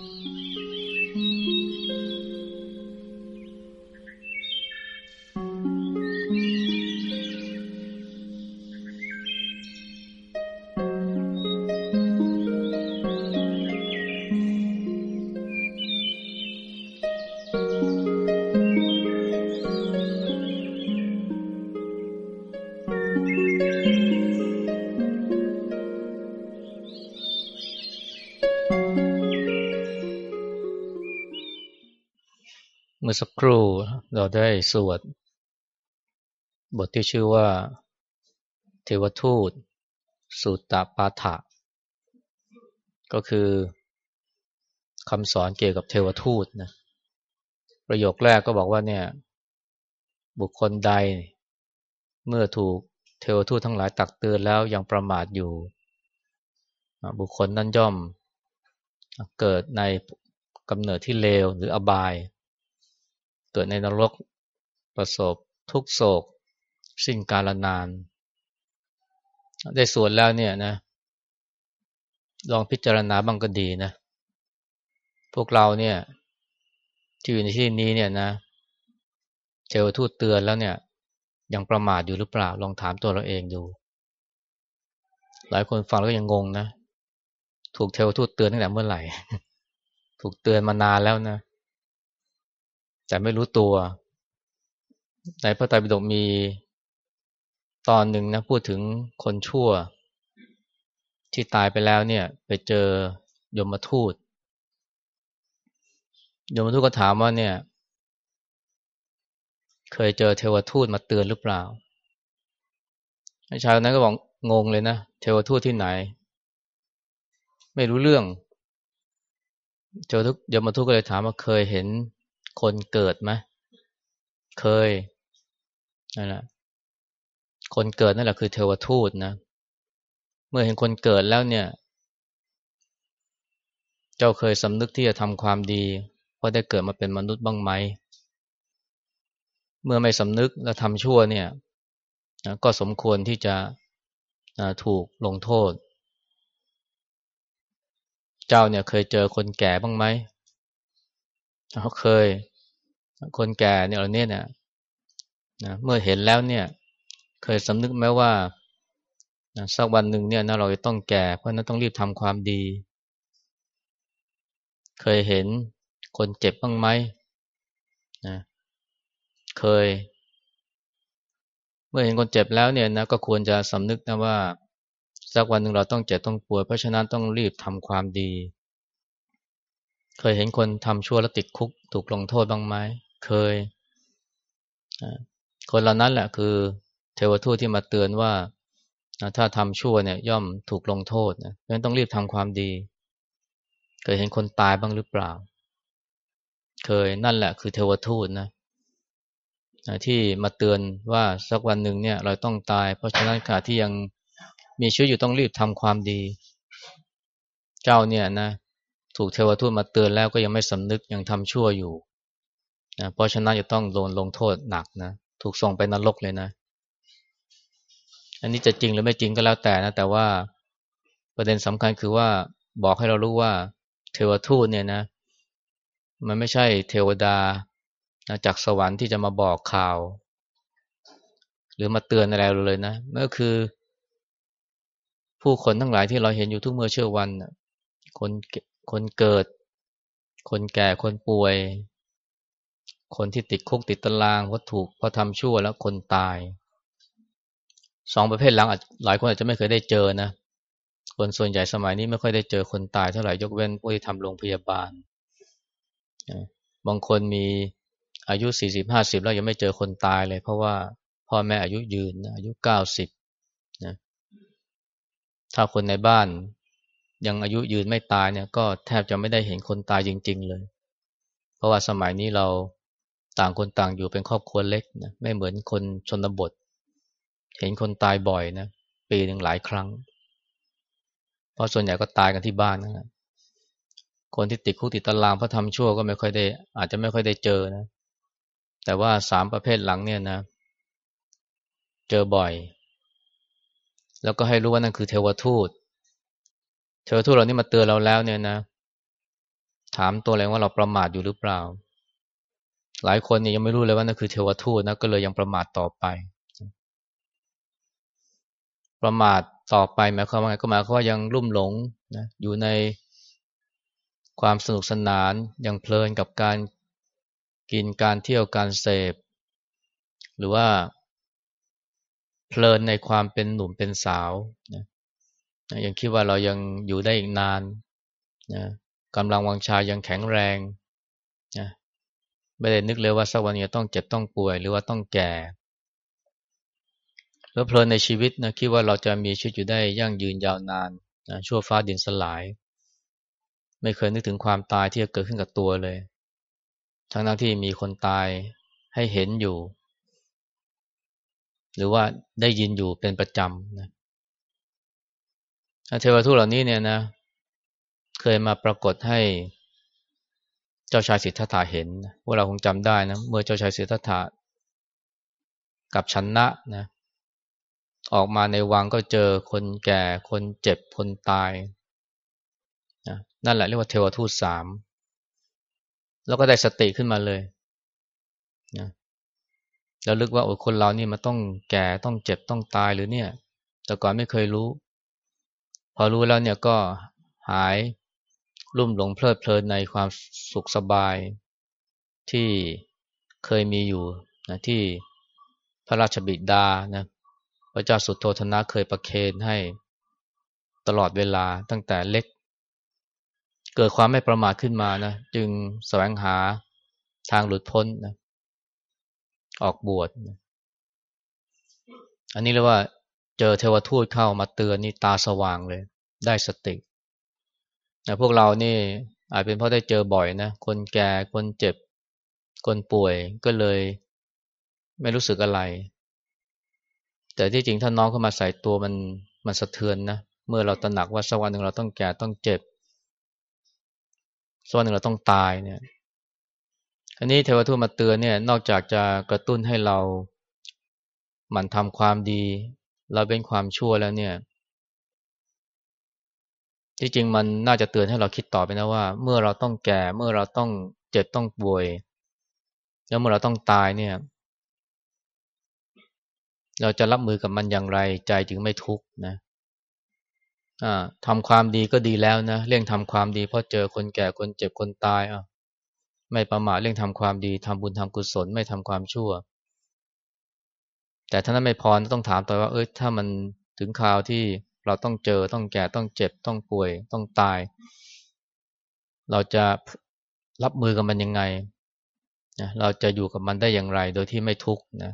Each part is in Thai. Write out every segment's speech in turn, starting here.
เมื่อสักครู่เราได้สวด บทที่ชื่อว่า เทวทูต สุตตปาฐะก็คือคำสอนเกี่ยวกับเทวทูตนะประโยคแรกก็บอกว่าเนี่ย บุคคลใด เมื่อถูกเทวทูตทั้งหลายตักเตือนแล้วยังประมาทอยู่ บุคคลนั้นย่อมเกิดในกำเนิดที่เลวหรืออบาย เกิดในนรกประสบทุกโศก สิ้นกาลนาน ได้สวดแล้วเนี่ยนะ ลองพิจารณาบ้างก็ดีนะ พวกเราเนี่ยที่อยู่ในที่นี้เนี่ยนะเทวทูตเตือนแล้วเนี่ย ยังประมาทอยู่หรือเปล่า ลองถามตัวเราเองดู หลายคนฟังแล้วก็ยังงงนะ ถูกเทวทูตเตือนตั้งแต่เมื่อไหร่ ถูกเตือนมานานแล้วนะ แต่ไม่รู้ตัว ในพระไตรปิฎกมีตอนหนึ่งนะพูดถึงคนชั่ว ที่ตายไปแล้วเนี่ย ไปเจอยมทูต ยมทูตก็ถามว่าเนี่ย เคยเจอเทวทูตมาเตือนหรือเปล่าชายคนนั้นก็บอกงงเลยนะเทวทูตที่ไหน ไม่รู้เรื่องเทวทูตยมทูตก็เลยถามว่าเคยเห็น คนเกิดไหมเคยนั่นแหละคนเกิดนั่นแหละคือเทวทูตนะเมื่อเห็นคนเกิดแล้วเนี่ย เจ้าเคยสำนึกที่จะทำความดีเพราะได้เกิดมาเป็นมนุษย์บ้างไหม เมื่อไม่สำนึกและทำชั่วเนี่ยก็สมควรที่จะถูกลงโทษ เจ้าเนี่ยเคยเจอคนแก่บ้างไหม เขาเคย คนแก่เนี่ยเราเนี่ยนะเมื่อเห็นแล้วเนี่ย เคยสำนึกไหมว่าสักวันหนึ่งเนี่ยนะเราจะต้องแก่ เพราะนั้นต้องรีบทำความดี เคยเห็นคนเจ็บบ้างไหมนะเคย เมื่อเห็นคนเจ็บแล้วเนี่ยนะก็ควรจะสำนึกนะว่าสักวันหนึ่งเราต้องเจ็บต้องป่วยเพราะฉะนั้นต้องรีบทำความดี เคยเห็นคนทำชั่วแล้วติดคุก ถูกลงโทษบ้างไหมเคย คนเหล่านั้นแหละคือเทวทูตที่มาเตือนว่า ถ้าทำชั่วเนี่ยย่อมถูกลงโทษนะเพราะฉะนั้นต้องรีบทำความดี เคยเห็นคนตายบ้างหรือเปล่า เคยนั่นแหละคือเทวทูตนะที่มาเตือนว่าสักวันหนึ่งเนี่ย เราต้องตาย เพราะฉะนั้นขาที่ยังมีชีวิตอยู่ต้องรีบทำความดี เจ้าเนี่ยนะ ถูกเทวทูตมาเตือนแล้วก็ยังไม่สำนึกยังทำชั่วอยู่นะเพราะฉะนั้นจะต้องโดนลงโทษหนักนะถูกส่งไปนรกเลยนะ อันนี้จะจริงหรือไม่จริงก็แล้วแต่นะ แต่ว่าประเด็นสำคัญคือว่าบอกให้เรารู้ว่า เทวทูตเนี่ยนะ มันไม่ใช่เทวดาจากสวรรค์ที่จะมาบอกข่าว หรือมาเตือนอะไรเราเลยนะนั่นก็คือ ผู้คนทั้งหลายที่เราเห็นอยู่ทุกเมื่อเชื่อวันคน คนเกิด คนแก่คนป่วย คนที่ติดคุกติดตารางเพราะถูกเพราะทำชั่วแล้วคนตายสองประเภทหลังหลายคนอาจจะไม่เคยได้เจอนะ คนส่วนใหญ่สมัยนี้ไม่ค่อยได้เจอคนตายเท่าไหร่ยกเว้นผู้ที่ทำโรงพยาบาล บางคนมีอายุสี่สิบห้าสิบแล้วยังไม่เจอคนตายเลย เพราะว่าพ่อแม่อายุยืนอายุเก้าสิบนะถ้าคนในบ้าน ยังอายุยืนไม่ตายเนี่ยก็แทบจะไม่ได้เห็นคนตายจริง ๆ เลย เพราะว่าสมัยนี้เราต่างคนต่างอยู่เป็นครอบครัวเล็กนะไม่เหมือนคนชนบท เห็นคนตายบ่อยนะปีหนึ่งหลายครั้ง เพราะส่วนใหญ่ก็ตายกันที่บ้านนะคนที่ติดคุกติดตารางเพราะทำชั่วก็ไม่ค่อยได้ อาจจะไม่ค่อยได้เจอนะ แต่ว่าสามประเภทหลังเนี่ยนะ เจอบ่อย แล้วก็ให้รู้ว่านั่นคือเทวทูต เทวทูตเหล่านี้มาเตือนเราแล้วเนี่ยนะ ถามตัวเองว่าเราประมาทอยู่หรือเปล่า หลายคนเนี่ยังไม่รู้เลยว่านั่นคือเทวทูตนะก็เลยยังประมาทต่อไป ประมาทต่อไปหมายความว่าไงก็หมายความว่ายังลุ่มหลงนะอยู่ในความสนุกสนานยังเพลินกับการกินการเที่ยวการเสพ หรือว่าเพลินในความเป็นหนุ่มเป็นสาวนะ ยังคิดว่าเรายังอยู่ได้อีกนานนะกำลังวังชายังแข็งแรงนะไม่ได้นึกเลยว่าสักวันจะต้องเจ็บต้องป่วย หรือว่าต้องแก่แล้วเพลินในชีวิตนะคิดว่าเราจะมีชีวิตอยู่ได้ยั่งยืนยาวนานนะชั่วฟ้าดินสลาย ไม่เคยนึกถึงความตายที่จะเกิดขึ้นกับตัวเลย ทั้งนั้นที่มีคนตายให้เห็นอยู่ หรือว่าได้ยินอยู่เป็นประจำนะ เทวทูตเหล่านี้เนี่ยนะ เคยมาปรากฏให้เจ้าชายสิทธัตถะเห็น พวกเราคงจำได้นะ เมื่อเจ้าชายสิทธัตถะกับชันนะนะ ออกมาในวังก็เจอคนแก่คนเจ็บคนตายนะนั่นแหละเรียกว่าเทวทูตสามแล้วก็ได้สติขึ้นมาเลยนะแล้วลึกว่าโอ้คนเรานี่มันต้องแก่ต้องเจ็บต้องตายหรือเนี่ย แต่ก่อนไม่เคยรู้ อรู้แล้วเนี่ยก็หายรุ่มหลงเพลิดเพลินในความสุขสบายที่เคยมีอยู่นะที่พระราชบิดานะพระเจ้าสุโทธนะเคยประเคนให้ตลอดเวลาตั้งแต่เล็ก เกิดความไม่ประมาทขึ้นมานะจึงแสวงหาทางหลุดพ้นนะออกบวชนะอันนี้เรียกว่า เจอเทวทูตเข้ามาเตือนนี่ตาสว่างเลย ได้สตินะพวกเรานี่อาจเป็นเพราะได้เจอบ่อยนะคนแก่คนเจ็บ คนป่วยก็เลย ไม่รู้สึกอะไร แต่ที่จริงถ้าน้องเข้ามาใส่ตัวมันมันสะเทือนนะเมื่อเราตระหนักว่าสักวันหนึ่งเราต้องแก่ต้องเจ็บสักวันหนึ่งเราต้องตายเนี่ยอันนี้เทวทูตมาเตือนเนี่ยนอกจากจะกระตุ้นให้เราหมั่นทำความดี เราเป็นความชั่วแล้วเนี่ยที่จริงมันน่าจะเตือนให้เราคิดต่อไปนะว่า เมื่อเราต้องแก่เมื่อเราต้องเจ็บต้องป่วย แล้วเมื่อเราต้องตายเนี่ย เราจะรับมือกับมันอย่างไรใจจึงไม่ทุกข์นะทำความดีก็ดีแล้วนะเร่งทำความดีเพราะเจอคนแก่คนเจ็บคนตายอะไม่ประมาทเร่งทำความดีทำบุญทำกุศลไม่ทำความชั่ว แต่ถ้านั้นไม่พอต้องถามต่อว่าเอ้ยถ้ามันถึงคราวที่เราต้องเจอต้องแก่ต้องเจ็บต้องป่วย ต้องตาย เราจะรับมือกับมันยังไงนะเราจะอยู่กับมันได้อย่างไร โดยที่ไม่ทุกข์นะ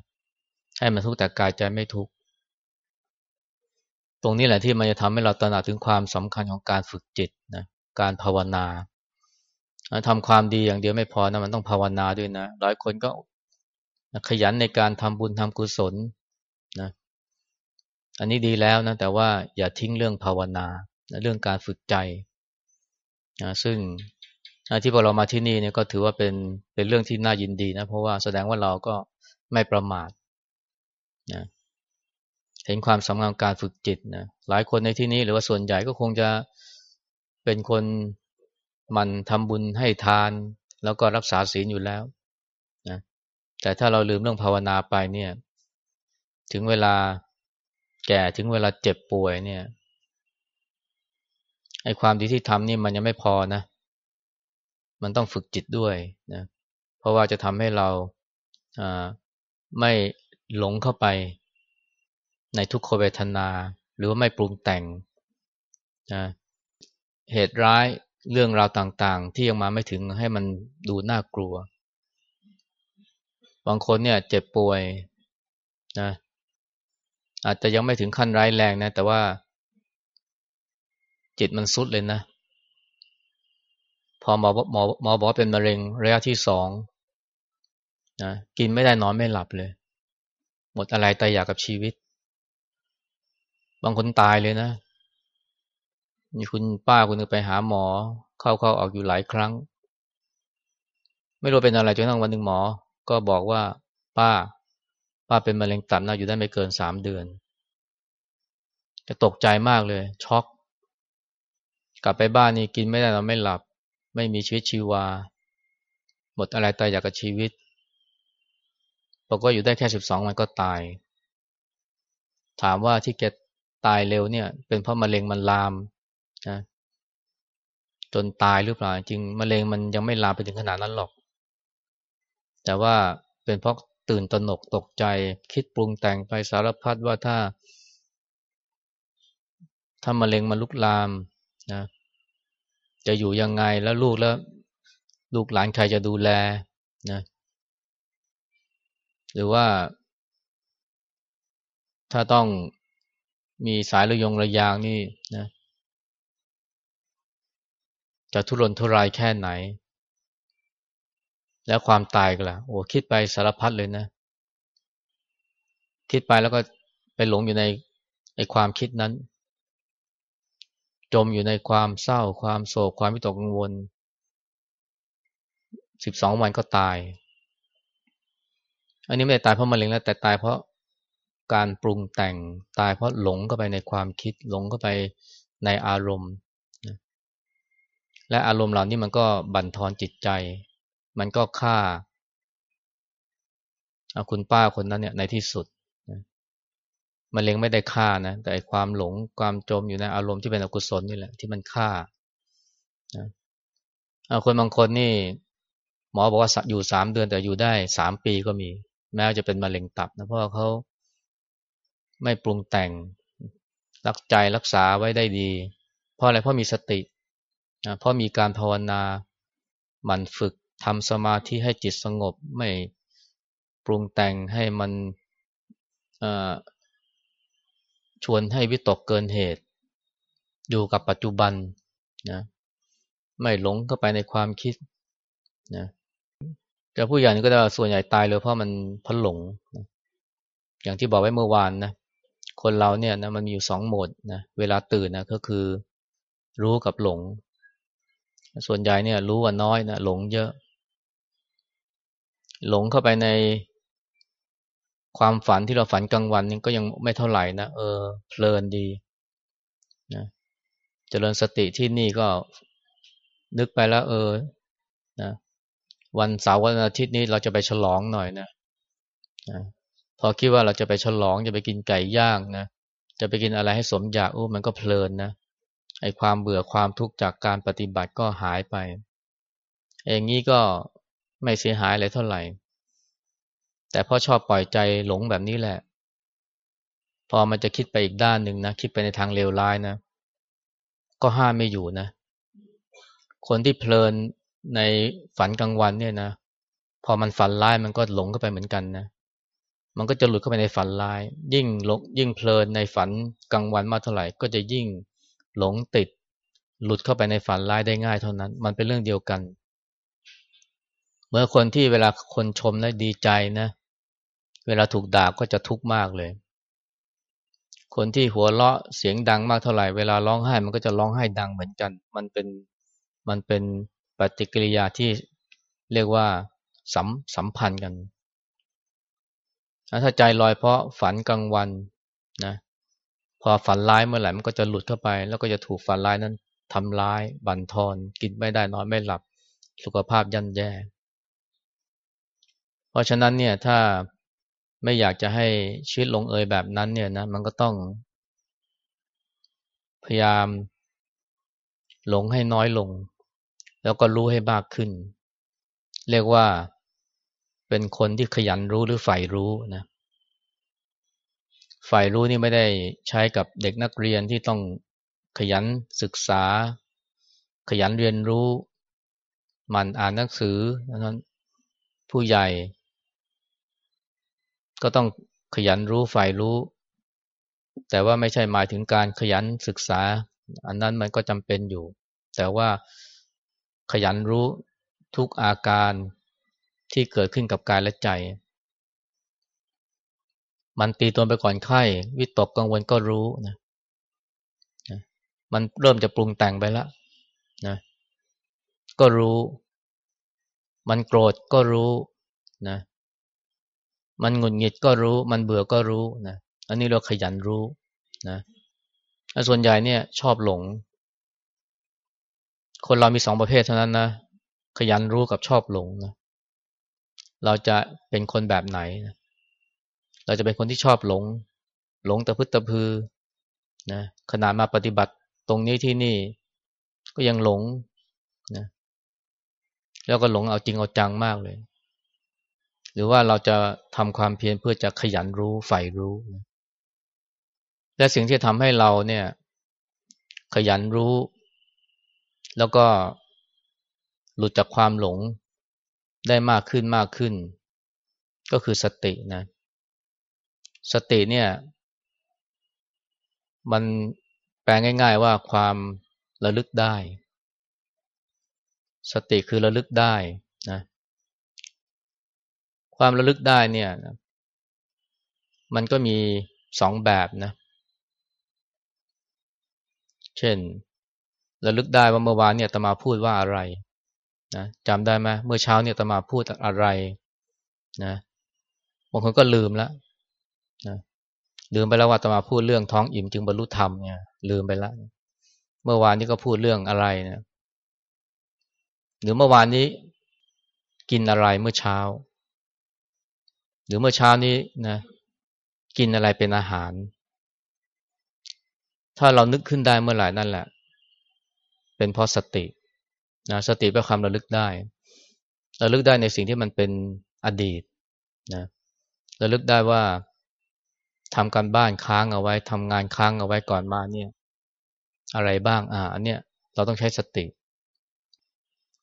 ให้มันทุกข์แต่กายใจไม่ทุกข์ตรงนี้แหละที่มันจะทำให้เราตระหนักถึงความสำคัญของการฝึกจิตนะการภาวนาทำความดีอย่างเดียวไม่พอนะมันต้องภาวนาด้วยนะหลายคนก็ ขยันในการทำบุญทำกุศลนะอันนี้ดีแล้วนะแต่ว่าอย่าทิ้งเรื่องภาวนา เรื่องการฝึกใจนะซึ่งที่พอเรามาที่นี่เนี่ยก็ถือว่าเป็นเป็นเรื่องที่น่ายินดีนะเพราะว่าแสดงว่าเราก็ไม่ประมาทนะเห็นความสำคัญการฝึกจิตนะหลายคนในที่นี้หรือว่าส่วนใหญ่ก็คงจะเป็นคนมันทำบุญให้ทาน แล้วก็รักษาศีลอยู่แล้ว แต่ถ้าเราลืมเรื่องภาวนาไปเนี่ย ถึงเวลาแก่ถึงเวลาเจ็บป่วยเนี่ยไอ้ความดีที่ทำนี่มันยังไม่พอนะ มันต้องฝึกจิตด้วยนะ เพราะว่าจะทำให้เราไม่หลงเข้าไปในทุกขเวทนา หรือว่าไม่ปรุงแต่งนะเหตุร้ายเรื่องราวต่างๆ ที่ยังมาไม่ถึงให้มันดูน่ากลัว บางคนเนี่ยเจ็บป่วยนะอาจจะยังไม่ถึงขั้นร้ายแรงนะ แต่ว่า จิตมันสุดเลยนะ พอหมอหมอหมอบอกเป็นมะเร็งระยะที่สองนะกินไม่ได้นอนไม่หลับเลย หมดอะไรตายอยากกับชีวิต บางคนตายเลยนะ มีคุณป้าคนนึงไปหาหมอ เข้าเข้าออกอยู่หลายครั้ง ไม่รู้เป็นอะไรจนทั้งวันหนึ่งหมอ ก็บอกว่า ป้า ป้าเป็นมะเร็งตับนะอยู่ได้ไม่เกินสามเดือนจะตกใจมากเลย ช็อก กลับไปบ้านนี่กินไม่ได้นอนไม่หลับ ไม่มีชีวิตชีวา หมดอะไรตายอยากกับชีวิตบอกว่าอยู่ได้แค่สิบสองวันก็ตาย ถามว่าที่แกตายเร็วเนี่ย เป็นเพราะมะเร็งมันลามนะจนตายหรือเปล่าจริงมะเร็งมันยังไม่ลามไปถึงขนาดนั้นหรอก แต่ว่าเป็นเพราะตื่นตระหนกตกใจ คิดปรุงแต่งไปสารพัดว่าถ้า ถ้ามะเร็งมาลุกลามนะจะอยู่ยังไงแล้วลูกแล้ว ลูกหลานใครจะดูแลนะหรือว่า ถ้าต้องมีสายระยงระยางนี่นะจะทุรนทุรายแค่ไหน แล้วความตายก็ล่ะโอ้คิดไปสารพัดเลยนะ คิดไปแล้วก็ไปหลงอยู่ในในความคิดนั้น จมอยู่ในความเศร้า ความโศกความวิตกกังวลสิบสองวันก็ตาย อันนี้ไม่ได้ตายเพราะมะเร็งแล้วแต่ตายเพราะการปรุงแต่งตายเพราะหลงเข้าไปในความคิด หลงเข้าไปในอารมณ์ และอารมณ์เหล่านี้มันก็บั่นทอนจิตใจ มันก็ฆ่าคุณป้าคนนั้นเนี่ยในที่สุดมะเร็งไม่ได้ฆ่านะ แต่ความหลงความจมอยู่ในอารมณ์ที่เป็นอกุศลนี่แหละ ที่มันฆ่าคนบางคนนี่ หมอบอกว่าอยู่สามเดือนแต่อยู่ได้สามปีก็มี แม้จะเป็นมะเร็งตับนะเพราะเขาไม่ปรุงแต่ง รักใจรักษาไว้ได้ดี เพราะอะไรเพราะมีสติเพราะมีการภาวนาหมั่นฝึก ทำสมาธิให้จิตสงบไม่ปรุงแต่งให้มันชวนให้วิตกเกินเหตุ อยู่กับปัจจุบันนะไม่หลงเข้าไปในความคิดนะแต่ผู้ใหญ่ก็จะส่วนใหญ่ตายเลยเพราะมันพันหลงนะอย่างที่บอกไว้เมื่อวานนะคนเราเนี่ยนะมันมีอยู่สองโหมดนะเวลาตื่นนะก็คือรู้กับหลง ส่วนใหญ่เนี่ยรู้ว่าน้อยนะหลงเยอะ หลงเข้าไปในความฝันที่เราฝันกลางวันนี่ก็ยังไม่เท่าไหร่นะเออเพลินดีนะเจริญสติที่นี่ก็นึกไปแล้ว เออนะวันเสาร์วันอาทิตย์นี้เราจะไปฉลองหน่อยนะนะพอคิดว่าเราจะไปฉลองจะไปกินไก่ย่างนะจะไปกินอะไรให้สมอยากโอ้มันก็เพลินนะไอความเบื่อความทุกข์จากการปฏิบัติก็หายไปอย่างนี้ก็ ไม่เสียหายอะไรเท่าไหร่ แต่พ่อชอบปล่อยใจหลงแบบนี้แหละ พอมันจะคิดไปอีกด้านหนึ่งนะ คิดไปในทางเลวร้ายนะ ก็ห้ามไม่อยู่นะ คนที่เพลินในฝันกลางวันเนี่ยนะ พอมันฝันร้ายมันก็หลงเข้าไปเหมือนกันนะ มันก็จะหลุดเข้าไปในฝันร้าย ยิ่งหลงยิ่งเพลินในฝันกลางวันมากเท่าไหร่ ก็จะยิ่งหลงติด หลุดเข้าไปในฝันร้ายได้ง่ายเท่านั้น มันเป็นเรื่องเดียวกัน เมื่อคนที่เวลาคนชมแล้วดีใจนะ เวลาถูกด่าก็จะทุกข์มากเลย คนที่หัวเราะเสียงดังมากเท่าไหร่ เวลาร้องไห้มันก็จะร้องไห้ดังเหมือนกัน มันเป็นมันเป็นปฏิกิริยาที่เรียกว่าสัมสัมพันธ์กัน ถ้าใจลอยเพราะฝันกลางวันนะ พอฝันร้ายเมื่อไหร่มันก็จะหลุดเข้าไป แล้วก็จะถูกฝันร้ายนั้นทำร้าย บั่นทอน กินไม่ได้นอนไม่หลับ สุขภาพย่ำแย่ ราะฉะนั้นเนี่ยถ้าไม่อยากจะให้ชีวิตลงเอยแบบนั้นเนี่ยนะมันก็ต้อง พยายามหลงให้น้อยลง แล้วก็รู้ให้มากขึ้น เรียกว่าเป็นคนที่ขยันรู้หรือใฝ่รู้นะใฝ่รู้นี่ไม่ได้ใช้กับเด็กนักเรียนที่ต้องขยันศึกษา ขยันเรียนรู้ มันอ่านหนังสือนั้นผู้ใหญ่ ก็ต้องขยันรู้ใฝ่รู้ แต่ว่าไม่ใช่หมายถึงการขยันศึกษา อันนั้นมันก็จำเป็นอยู่ แต่ว่าขยันรู้ทุกอาการที่เกิดขึ้นกับกายและใจ มันตีตัวไปก่อนไข้วิตกกังวลก็รู้นะมันเริ่มจะปรุงแต่งไปแล้วนะก็รู้ มันโกรธก็รู้นะ มันหงุดหงิดก็รู้ มันเบื่อก็รู้นะอันนี้เราขยันรู้นะส่วนใหญ่เนี่ย ชอบหลง คนเรามีสองประเภทเท่านั้นนะขยันรู้กับชอบหลงนะเราจะเป็นคนแบบไหนนะเราจะเป็นคนที่ชอบหลง หลงตะพึดตะพือนะขนาดมาปฏิบัติตรงนี้ที่นี่ก็ยังหลงนะแล้วก็หลงเอาจริงเอาจังมากเลย หรือว่าเราจะทำความเพียรเพื่อจะขยันรู้ใฝ่รู้ และสิ่งที่ทำให้เราเนี่ย ขยันรู้ แล้วก็หลุดจากความหลงได้มากขึ้นมากขึ้น ก็คือสตินะ สติเนี่ย มันแปลง่าย ๆว่าความระลึกได้ สติคือระลึกได้นะ ความระลึกได้เนี่ยมันก็มีสองแบบนะ เช่น ระลึกได้ว่าเมื่อวานเนี่ยตมาพูดว่าอะไรนะจำได้ไหมเมื่อเช้าเนี่ยตมาพูดอะไรนะบางคนก็ลืมแล้วนะลืมไปแล้วว่าตมาพูดเรื่องท้องอิ่มจึงบรรลุธรรมเนี่ย ลืมไปแล้วเมื่อวานนี้ก็พูดเรื่องอะไรนะหรือเมื่อวานนี้กินอะไรเมื่อเช้า หรือเมื่อเช้านี้นะกินอะไรเป็นอาหาร ถ้าเรานึกขึ้นได้เมื่อไหร่นั่นแหละ เป็นเพราะสตินะสติเป็นความระลึกได้ระลึกได้ในสิ่งที่มันเป็นอดีตนะระลึกได้ว่าทำการบ้านค้างเอาไว้ทำงานค้างเอาไว้ก่อนมาเนี่ย อะไรบ้างอ่าอันเนี้ยเราต้องใช้สติ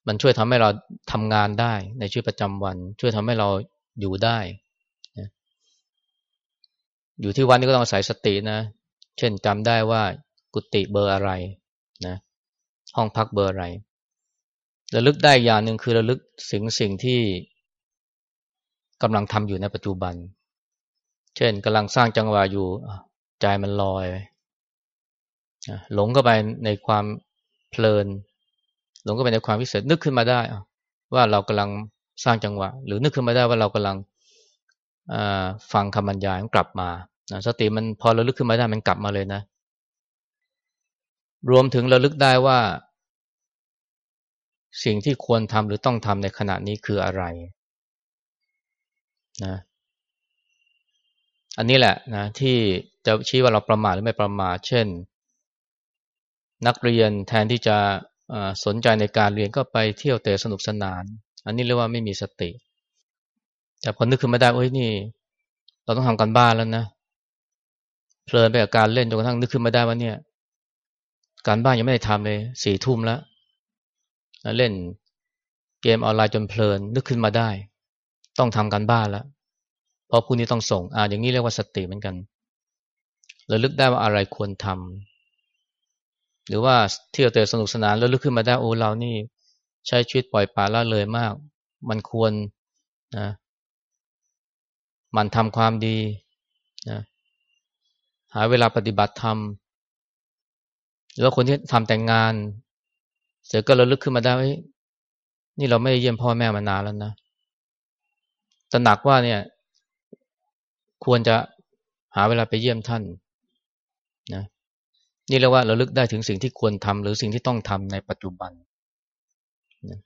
มันช่วยทำให้เราทำงานได้ในชีวิตประจำวัน ช่วยทำให้เราอยู่ได้ อยู่ที่วันนี้ก็ต้องอาศัยสตินะ เช่นจำได้ว่ากุฏิเบอร์อะไรนะ ห้องพักเบอร์อะไรระลึกได้อย่างหนึ่งคือระลึกสิ่งสิ่งที่กำลังทำอยู่ในปัจจุบัน เช่นกำลังสร้างจังหวะอยู่ใจมันลอยหลงเข้าไปในความเพลิน หลงเข้าไปในความวิเศษนึกขึ้นมาได้ว่าเรากำลังสร้างจังหวะ หรือนึกขึ้นมาได้ว่าเรากำลัง ฟังคำบรรยายมันกลับมาสติมันพอระลึกขึ้นมาได้มันกลับมาเลยนะ รวมถึงระลึกได้ว่า สิ่งที่ควรทำหรือต้องทำในขณะนี้คืออะไรนะอันนี้แหละนะที่จะชี้ว่าเราประมาทหรือไม่ประมาทเช่น นักเรียนแทนที่จะสนใจในการเรียนก็ไปเที่ยวเตะสนุกสนาน อันนี้เรียกว่าไม่มีสติ แต่พอนึกขึ้นมาได้โอ้ยนี่ เราต้องทำกันบ้านแล้วนะเพลินไปกับการเล่นจนกระทั่งนึกขึ้นมาได้ว่าเนี่ย การบ้านยังไม่ได้ทำเลยสี่ทุ่มแล้วเล่นเกมออนไลน์จนเพลิน นึกขึ้นมาได้ ต้องทำกันบ้านแล้วเพราะผู้นี้ต้องส่ง อ่า อย่างนี้เรียกว่าสติเหมือนกันระลึกได้ว่าอะไรควรทำหรือว่าเที่ยวเตะสนุกสนานแล้วลึกขึ้นมาได้โอ้เรานี่ ใช้ชีวิตปล่อยปละละเลยมาก มันควรนะ มันทำความดีนะหาเวลาปฏิบัติธรรมหรือว่าคนที่ทำแต่งงาน เสร็จก็ระลึกขึ้นมาได้ นี่เราไม่ได้เยี่ยมพ่อแม่มานานแล้วนะตระหนักว่าเนี่ย ควรจะหาเวลาไปเยี่ยมท่านนะนี่เรียกว่าเราลึกได้ถึงสิ่งที่ควรทำหรือสิ่งที่ต้องทำในปัจจุบันนะ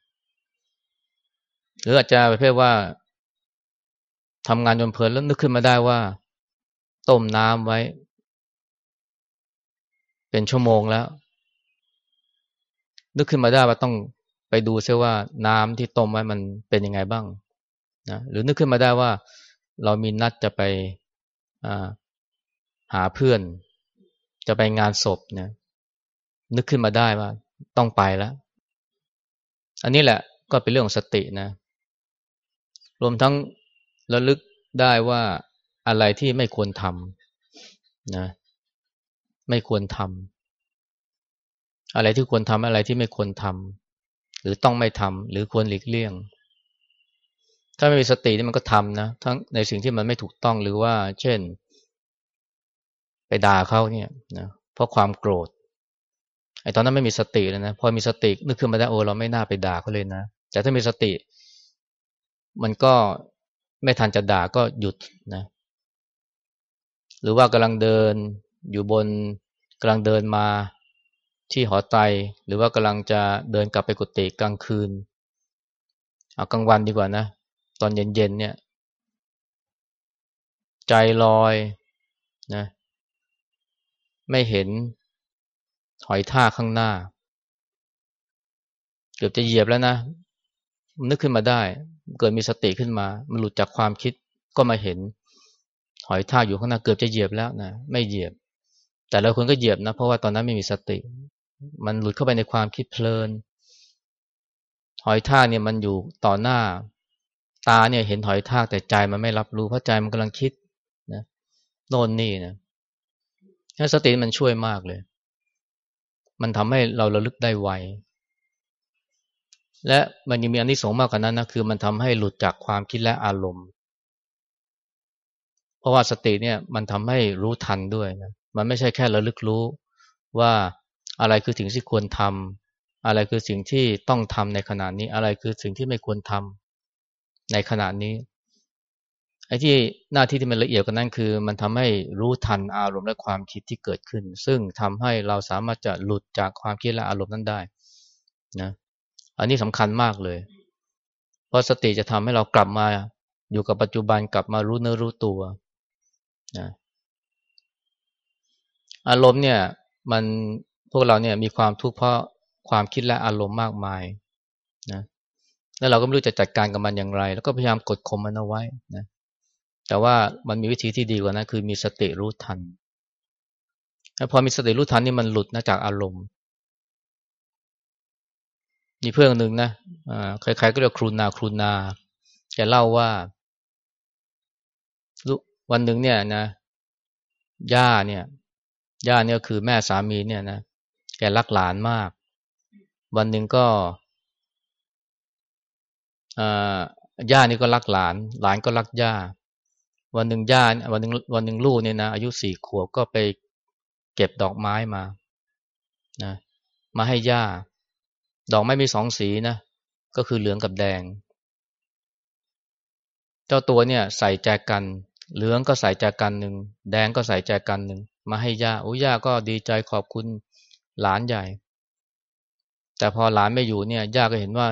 หรืออาจจะประเภทว่า ทำงานจนเพลินแล้วนึกขึ้นมาได้ว่า ต้มน้ำไว้ เป็นชั่วโมงแล้ว นึกขึ้นมาได้ว่าต้องไปดูซิว่าน้ำที่ต้มไว้มันเป็นยังไงบ้างนะหรือนึกขึ้นมาได้ว่า เรามีนัดจะไปหาเพื่อน จะไปงานศพนะนึกขึ้นมาได้ว่าต้องไปแล้ว อันนี้แหละก็เป็นเรื่องของสตินะ รวมทั้ง ระลึกได้ว่าอะไรที่ไม่ควรทำนะ ไม่ควรทำอะไรที่ควรทำอะไรที่ไม่ควรทำหรือต้องไม่ทำหรือควรหลีกเลี่ยง ถ้าไม่มีสตินี่มันก็ทำนะทั้งในสิ่งที่มันไม่ถูกต้องหรือว่า เช่น ไปด่าเขาเนี่ยนะเพราะความโกรธไอ้ตอนนั้นไม่มีสติเลยนะพอมีสตินึกขึ้นมาได้โอ้เราไม่น่าไปด่าเขาเลยนะแต่ถ้ามีสติ มันก็ ไม่ทันจะด่าก็หยุดนะ หรือว่ากำลังเดินอยู่บนกำลังเดินมาที่หอไตหรือว่ากำลังจะเดินกลับไปกุฏิกลางคืน เอากลางวันดีกว่านะ ตอนเย็นๆเนี่ย ใจลอยนะ ไม่เห็นหอยท่าข้างหน้า เกือบจะเหยียบแล้วนะนึกขึ้นมาได้ เกิดมีสติขึ้นมา มันหลุดจากความคิดก็มาเห็น หอยทากอยู่ข้างหน้าเกือบจะเหยียบแล้วนะไม่เหยียบ แต่ละคนก็เหยียบนะ เพราะว่าตอนนั้นไม่มีสติ มันหลุดเข้าไปในความคิดเพลิน หอยทากเนี่ยมันอยู่ต่อหน้า ตาเนี่ยเห็นหอยทากแต่ใจมันไม่รับรู้เพราะใจมันกำลังคิดนะโน่นนี่นะสติมันช่วยมากเลย มันทำให้เราระลึกได้ไว และมันยังมีอันที่สงมากกว่านั้นนะคือมันทำให้หลุดจากความคิดและอารมณ์ เพราะว่าสติเนี่ยมันทำให้รู้ทันด้วยนะมันไม่ใช่แค่ระลึกรู้ว่าอะไรคือสิ่งที่ควรทำอะไรคือสิ่งที่ต้องทำในขณะนี้ อะไรคือสิ่งที่ไม่ควรทำในขณะนี้ไอ้ที่หน้าที่ที่มันละเอียดกว่านั้นคือ มันทำให้รู้ทันอารมณ์และความคิดที่เกิดขึ้น ซึ่งทำให้เราสามารถจะหลุดจากความคิดและอารมณ์นั้นได้นะ อันนี้สำคัญมากเลย เพราะสติจะทำให้เรากลับมาอยู่กับปัจจุบันกลับมารู้เนื้อรู้ตัวนะอารมณ์เนี่ยมันพวกเราเนี่ยมีความทุกข์เพราะความคิดและอารมณ์มากมายนะแล้วเราก็ไม่รู้จะจัดการกับมันอย่างไร แล้วก็พยายามกดข่มมันเอาไว้นะแต่ว่ามันมีวิธีที่ดีกว่านั้นคือมีสติรู้ทันแล้วพอมีสติรู้ทันนี่มันหลุดนะจากอารมณ์ มีเพื่อนหนึ่งนะอ่าใครๆก็เรียกครูนาครูนาแกเล่าว่าวันหนึ่งเนี่ยนะย่าเนี่ยย่าเนี่ยคือแม่สามีเนี่ยนะแกรักหลานมาก วันหนึ่งก็อ่าย่านี่ก็รักหลาน หลานก็รักย่า วันหนึ่งย่าวันหนึ่งวันหนึ่งลูกเนี่ยนะอายุสี่ขวบก็ไปเก็บดอกไม้มานะมาให้ย่า ดอกไม้มีสองสีนะ ก็คือเหลืองกับแดง เจ้าตัวเนี่ยใส่แจกัน เหลืองก็ใส่แจกันหนึ่ง แดงก็ใส่แจกันหนึ่ง มาให้ย่า โอ้ย่าก็ดีใจขอบคุณหลานใหญ่ แต่พอหลานไม่อยู่เนี่ย ย่าก็เห็นว่า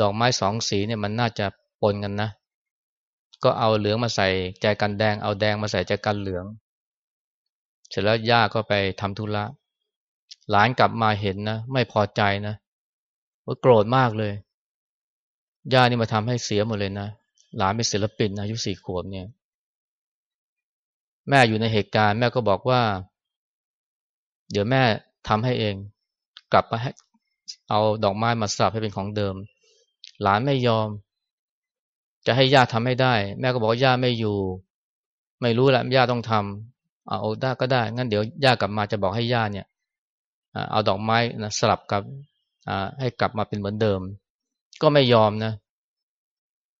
ดอกไม้สองสีเนี่ยมันน่าจะปนกันนะ ก็เอาเหลืองมาใส่แจกันแดง เอาแดงมาใส่แจกันเหลือง เสร็จแล้วย่าก็ไปทำธุระ หลานกลับมาเห็นนะ ไม่พอใจนะ โกรธมากเลยย่านี่มาทำให้เสียหมดเลยนะหลานเป็นศิลปินอายุสี่ขวบเนี่ย แม่อยู่ในเหตุการณ์ แม่ก็บอกว่า เดี๋ยวแม่ทำให้เอง กลับมาให้เอาดอกไม้มาสับให้เป็นของเดิม หลานไม่ยอม จะให้ย่าทำให้ได้ แม่ก็บอกย่าไม่อยู่ ไม่รู้แหละย่าต้องทำเอาได้ก็ได้ งั้นเดี๋ยวย่ากลับมาจะบอกให้ย่าเนี่ยเอาดอกไม้นะสลับกับ ให้กลับมาเป็นเหมือนเดิม ก็ไม่ยอมนะ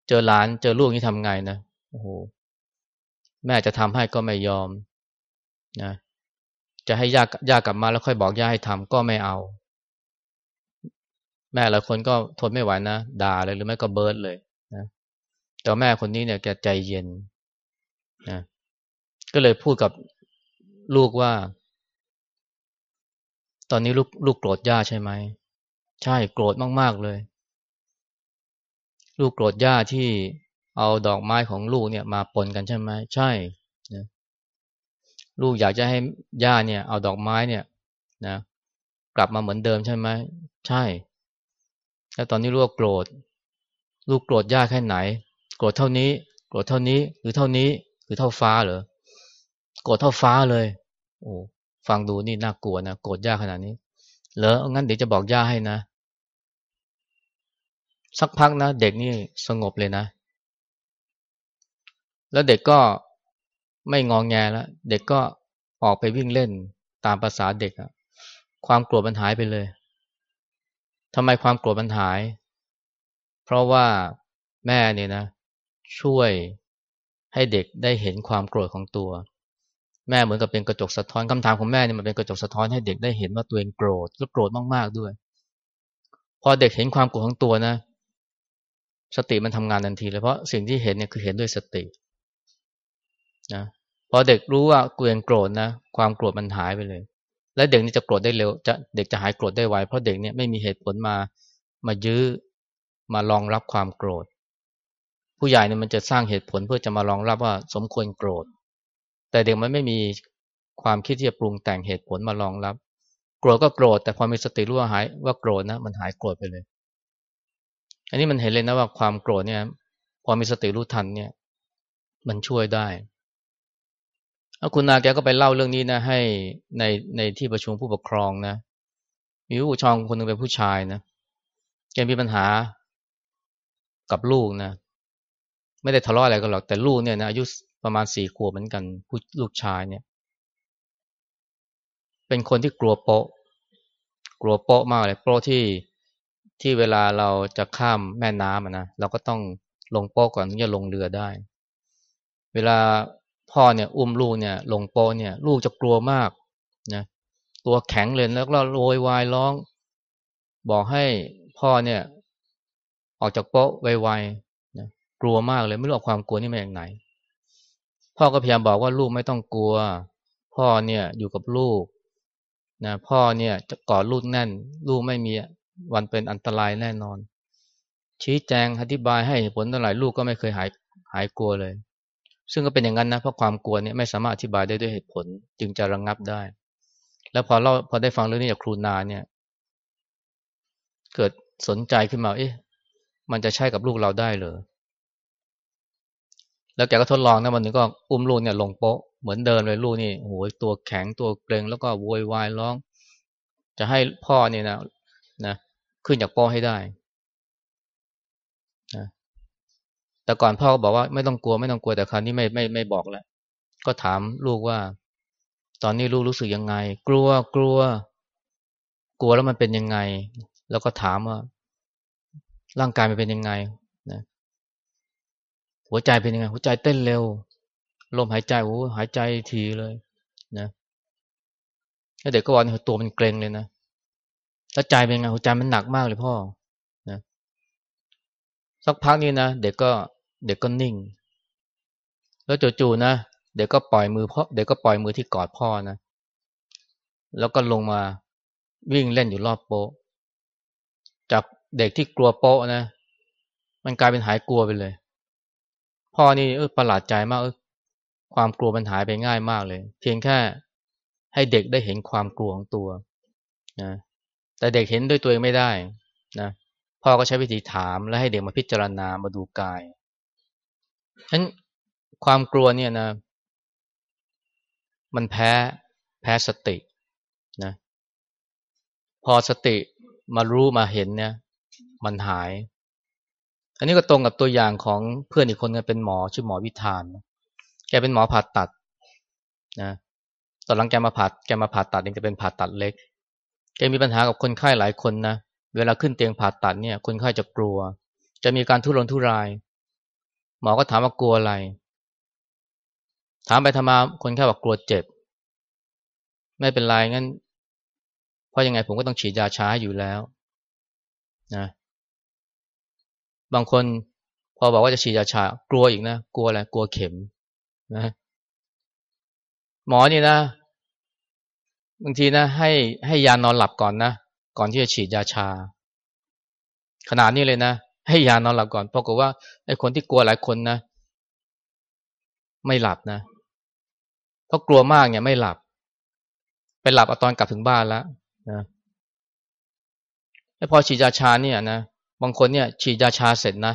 เจอหลานเจอลูกนี่ทำไงนะโอ้โหแม่จะทำให้ก็ไม่ยอมนะจะให้ย่าย่ากลับมาแล้วค่อยบอกย่าให้ทำก็ไม่เอา แม่หลายคนก็ทนไม่ไหวนะด่าเลยหรือไม่ก็เบิร์ดเลยนะแต่แม่คนนี้เนี่ยแกใจเย็นนะก็เลยพูดกับลูกว่า ตอนนี้ลูกลูกโกรธย่าใช่ไหม ใช่โกรธมาก ๆ เลย ลูกโกรธย่าที่เอาดอกไม้ของลูกเนี่ยมาปนกันใช่ไหมใช่นะลูกอยากจะให้ย่าเนี่ย เอาดอกไม้เนี่ยนะกลับมาเหมือนเดิมใช่ไหมใช่ แล้วตอนนี้ลูกโกรธ ลูกโกรธย่าแค่ไหน โกรธเท่านี้ โกรธเท่านี้หรือเท่านี้หรือเท่าฟ้าเหรอโกรธเท่าฟ้าเลย โอ้ฟังดูนี่น่ากลัวนะโกรธย่าขนาดนี้เหรองั้นเดี๋ยวจะบอกย่าให้นะ สักพักนะเด็กนี่สงบเลยนะ แล้วเด็กก็ไม่งองแงแล้วเด็กก็ออกไปวิ่งเล่นตามภาษาเด็กอะความโกรธมันหายไปเลยทำไมความโกรธมันหาย เพราะว่าแม่เนี่ยนะ ช่วยให้เด็กได้เห็นความโกรธของตัว แม่เหมือนกับเป็นกระจกสะท้อนคำถามของแม่เนี่ยมันเป็นกระจกสะท้อนให้เด็กได้เห็นว่าตัวเองโกรธแล้วโกรธมากๆด้วย พอเด็กเห็นความโกรธของตัวนะ สติมันทำงานทันทีเลยเพราะสิ่งที่เห็นเนี่ยคือเห็นด้วยสตินะพอเด็กรู้ว่าเกูเองโกรธนะความโกรธมันหายไปเลย และเด็กนี่จะโกรธได้เร็วจะเด็กจะหายโกรธได้ไวเพราะเด็กเนี่ยไม่มีเหตุผลมามายื้อมารองรับความโกรธ ผู้ใหญ่เนี่ยมันจะสร้างเหตุผลเพื่อจะมารองรับว่าสมควรโกรธ แต่เด็กมันไม่มีความคิดที่จะปรุงแต่งเหตุผลมารองรับ โกรธก็โกรธแต่พอมีสติรู้ว่าหายว่าโกรธนะมันหายโกรธไปเลย อันนี้มันเห็นเลยนะว่าความโกรธเนี่ยพอมีสติรู้ทันเนี่ย มันช่วยได้คุณนาแกก็ไปเล่าเรื่องนี้นะ ให้ในในที่ประชุมผู้ปกครองนะ มีผู้ปกครองคนหนึ่งเป็นผู้ชายนะแกมีปัญหากับลูกนะไม่ได้ทะเลาะอะไรกันหรอกแต่ลูกเนี่ยนะอายุประมาณสี่ขวบเหมือนกันผู้ลูกชายเนี่ย เป็นคนที่กลัวโปะกลัวโปะมากเลยโปะที่ ที่เวลาเราจะข้ามแม่น้ำนะเราก็ต้องลงโป๊ก่อนถึงจะลงเรือได้ เวลาพ่อเนี่ยอุ้มลูกเนี่ย ลงโป๊เนี่ย ลูกจะกลัวมากนะตัวแข็งเลยแล้วก็โวยวายร้อง บอกให้พ่อเนี่ย ออกจากโป๊ะไวๆนะกลัวมากเลยไม่รู้ความกลัวนี่มาจากไหน พ่อก็พยายามบอกว่าลูกไม่ต้องกลัว พ่อเนี่ยอยู่กับลูกนะพ่อเนี่ยจะกอดลูกแน่น ลูกไม่มี วันเป็นอันตรายแน่นอน ชี้แจงอธิบายให้ผลเท่าไหร่ลูกก็ไม่เคยหายหายกลัวเลย ซึ่งก็เป็นอย่างนั้นนะเพราะความกลัวเนี่ยไม่สามารถอธิบายได้ด้วยเหตุผลจึงจะระงงับได้ แล้วพอเราพอได้ฟังเรื่องนี้จากครูนาเนี่ย เกิดสนใจขึ้นมาเอ๊ะมันจะใช่กับลูกเราได้เหรอแล้วแกก็ทดลองนะวันหนึ่งก็อุ้มลูกเนี่ยลงโป๊ะเหมือนเดิมเลยลูกนี่โอ้โหตัวแข็งตัวเกรงแล้วก็โวยวายร้อง จะให้พ่อเนี่ยนะนะ ขึ้นจากโป๊ะให้ได้นะแต่ก่อนพ่อก็บอกว่าไม่ต้องกลัวไม่ต้องกลัวแต่คราวนี้ไม่ไม่ไม่บอกแล้ว ก็ถามลูกว่า ตอนนี้ลูกรู้สึกยังไง กลัวกลัว กลัวแล้วมันเป็นยังไง แล้วก็ถามว่า ร่างกายมันเป็นยังไงนะหัวใจเป็นยังไง หัวใจเต้นเร็วลมหายใจโอ้หายใจทีเลย นะแล้วเด็กก็บอกตัวมันเกร็งเลยนะ แล้วใจเป็นไงหัวใจมันหนักมากเลยพ่อนะสักพักนี้นะเด็กก็เด็กก็นิ่ง แล้วจู่ๆนะเด็กก็ปล่อยมือพ่อเด็กก็ปล่อยมือที่กอดพ่อนะ แล้วก็ลงมาวิ่งเล่นอยู่รอบโป๊ะจากเด็กที่กลัวโป๊ะนะ มันกลายเป็นหายกลัวไปเลย พ่อนี่เออประหลาดใจมากเออความกลัวมันหายไปง่ายมากเลย เพียงแค่ให้เด็กได้เห็นความกลัวของตัวนะ แต่เด็กเห็นด้วยตัวเองไม่ได้นะพ่อก็ใช้วิธีถามและให้เด็กมาพิจารณามาดูกายฉะนั้นความกลัวเนี่ยนะ มันแพ้แพ้สตินะพอสติมารู้มาเห็นเนี่ย มันหาย อันนี้ก็ตรงกับตัวอย่างของเพื่อนอีกคนนึงเป็นหมอชื่อหมอวิธานแกเป็นหมอผ่าตัดนะตอนหลังแกมาผ่าแกมาผ่าตัดเองจะเป็นผ่าตัดเล็ก แกมีปัญหากับคนไข้หลายคนนะ เวลาขึ้นเตียงผ่าตัดเนี่ย คนไข้จะกลัว จะมีการทุรนทุราย หมอก็ถามว่ากลัวอะไร ถามไปทำมาคนแค่บอกกลัวเจ็บ ไม่เป็นไรงั้น เพราะยังไงผมก็ต้องฉีดยาช้าอยู่แล้วนะ บางคนพอบอกว่าจะฉีดยาชากลัวอีกนะ กลัวอะไร กลัวเข็มนะ หมอนี่นะ บางทีนะให้ให้ยานอนหลับก่อนนะก่อนที่จะฉีดยาชา ขนาดนี้เลยนะ ให้ยานอนหลับก่อนปรากว่าไอ้คนที่กลัวหลายคนนะ ไม่หลับนะเพราะกลัวมากเนี่ยไม่หลับ ไปหลับเอาตอนกลับถึงบ้านแล้วนะไอ้พอฉีดยาชาเนี่ยนะบางคนเนี่ย ฉีดยาชาเสร็จนะ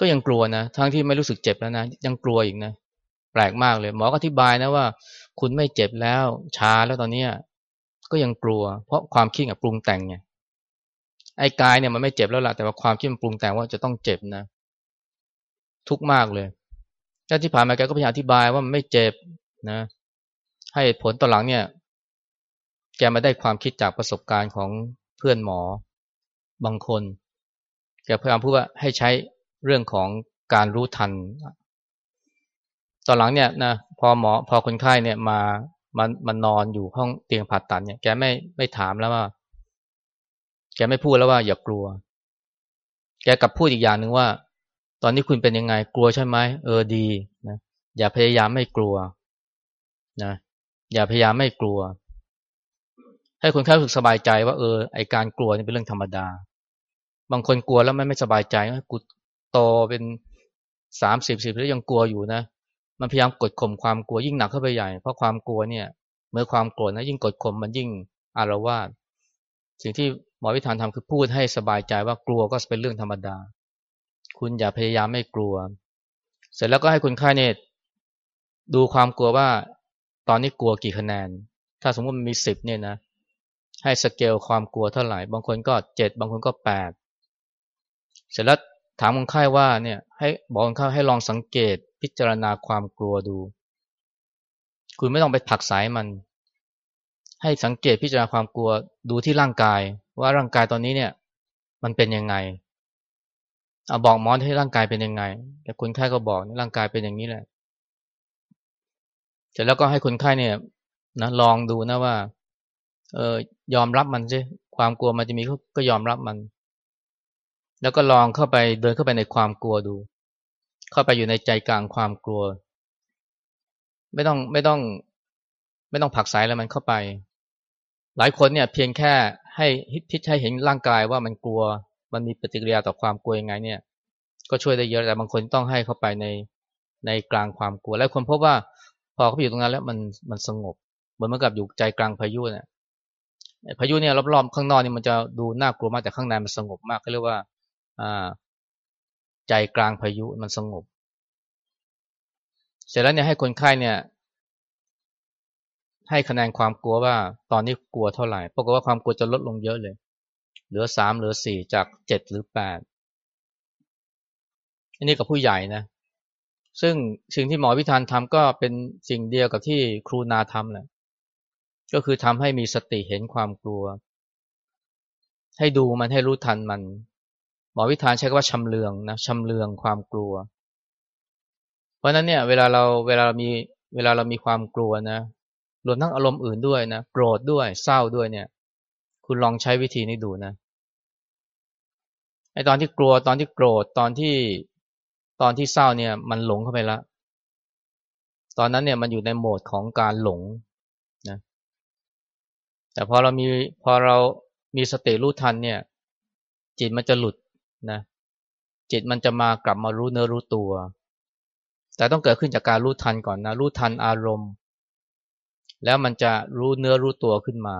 ก็ยังกลัวนะทั้งที่ไม่รู้สึกเจ็บแล้วนะยังกลัวอีกนะแปลกมากเลย หมอก็อธิบายนะว่า คุณไม่เจ็บแล้วชาแล้วตอนเนี้ยก็ยังกลัว เพราะความคิดกับปรุงแต่งเนี่ยไอ้กายเนี่ยมันไม่เจ็บแล้วล่ะแต่ว่าความคิดมันปรุงแต่งว่าจะต้องเจ็บนะ ทุกมากเลยแล้ที่ผ่านมาแกก็พยายามอธิบายว่ามันไม่เจ็บนะ ให้ผลต่อหลังเนี่ย แกมาได้ความคิดจากประสบการณ์ของเพื่อนหมอบางคนแกพยายามพูดว่าให้ใช้เรื่องของการรู้ทัน ตอนหลังเนี่ยนะพอหมอพอคนไข้เนี่ยมามันมันนอนอยู่ห้องเตียงผ่าตัดเนี่ยแกไม่ไม่ถามแล้วว่า แกไม่พูดแล้วว่า อย่ากลัว แกกลับพูดอีกอย่างหนึ่งว่า ตอนนี้คุณเป็นยังไงกลัวใช่ไหมเออดีนะอย่าพยายามไม่กลัวนะอย่าพยายามไม่กลัว ให้คนแค่รู้สึกสบายใจว่าเออไอการกลัวนี่เป็นเรื่องธรรมดา บางคนกลัวแล้วไม่ไม่สบายใจกูโตเป็นสามสิบสิบแล้วยังกลัวอยู่นะ มันพยายามกดข่มความกลัวยิ่งหนักเข้าไปใหญ่ เพราะความกลัวเนี่ยเมื่อความโกรธนะยิ่งกดข่มมันยิ่งอารวาสสิ่งที่หมอวิธานทำคือพูดให้สบายใจว่ากลัวก็เป็นเรื่องธรรมดา คุณอย่าพยายามไม่กลัว เสร็จแล้วก็ให้คุณค่าเนี่ยดูความกลัวว่า ตอนนี้กลัวกี่คะแนน ถ้าสมมติมันมีสิบเนี่ยนะ ให้สเกลความกลัวเท่าไหร่ บางคนก็เจ็ดบางคนก็แปดเสร็จแล้วถามคนไข้ว่าเนี่ย ให้บอกคนไข้ให้ลองสังเกต พิจารณาความกลัวดู คุณไม่ต้องไปผักสายมัน ให้สังเกตพิจารณาความกลัวดูที่ร่างกาย ว่าร่างกายตอนนี้เนี่ย มันเป็นยังไงเอาบอกหมอให้ร่างกายเป็นยังไง แต่คนไข้ก็บอกร่างกายเป็นอย่างนี้แหละเสร็จแล้วก็ให้คนไข้เนี่ยนะลองดูนะว่า เออยอมรับมันสิความกลัวมันจะมีก็ยอมรับมัน แล้วก็ลองเข้าไปเดินเข้าไปในความกลัวดู เข้าไปอยู่ในใจกลางความกลัว ไม่ต้องไม่ต้อง ไม่ต้องผักสายแล้วมันเข้าไป หลายคนเนี่ยเพียงแค่ให้พิจให้เห็นร่างกายว่ามันกลัว มันมีปฏิกิริยาต่อความกลัวยังไง เนี่ย ก็ช่วยได้เยอะแต่บางคนต้องให้เข้าไปในในกลางความกลัว แล้วคนพบว่าพอเขาไปอยู่ตรงนั้นแล้วมันมันสงบเหมือนเหมือนกับอยู่ใจกลางพายุเนี่ยพายุเนี่ยรอบๆข้างนอกนี่มันจะดูน่ากลัวมากแต่ข้างในมันสงบมากเขาเรียกว่าอ่า ใจกลางพายุมันสงบ เสร็จแล้วเนี่ยให้คนไข้เนี่ย ให้คะแนนความกลัวว่าตอนนี้กลัวเท่าไหร่ปรากฏว่าความกลัวจะลดลงเยอะเลย เหลือสามเหลือสี่จากเจ็ดหรือแปดอันนี้กับผู้ใหญ่นะ ซึ่งสิ่งที่หมอวิธานทำก็เป็นสิ่งเดียวกับที่ครูนาทำแหละ ก็คือทำให้มีสติเห็นความกลัว ให้ดูมันให้รู้ทันมัน มอวิธานใช้คำว่าชำเลืองนะชำเลืองความกลัว เพราะนั้นเนี่ยเวลาเราเวลาเรามีเวลาเรามีความกลัวนะรวมทั้งอารมณ์อื่นด้วยนะโกรธด้วยเศร้าด้วยเนี่ย คุณลองใช้วิธีนี้ดูนะไอตอนที่กลัวตอนที่โกรธตอนที่ตอนที่เศร้าเนี่ย มันหลงเข้าไปล้วตอนนั้นเนี่ยมันอยู่ในโหมดของการหลงนะแต่พอเรามีพอเรามีสติรู้ทันเนี่ย จิตมันจะหลุด นะจิตมันจะมากลับมารู้เนื้อรู้ตัว แต่ต้องเกิดขึ้นจากการรู้ทันก่อนนะรู้ทันอารมณ์ แล้วมันจะรู้เนื้อรู้ตัวขึ้นมา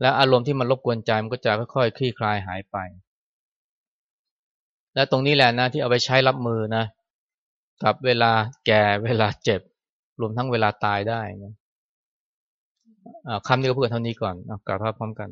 แล้วอารมณ์ที่มันรบกวนใจมันก็จะค่อยๆคลี่คลายหายไป และตรงนี้แหละนะที่เอาไปใช้รับมือนะกับเวลาแก่เวลาเจ็บ รวมทั้งเวลาตายได้นะคำนี้ก็พูดเท่านี้ก่อนกลับมาพร้อมกัน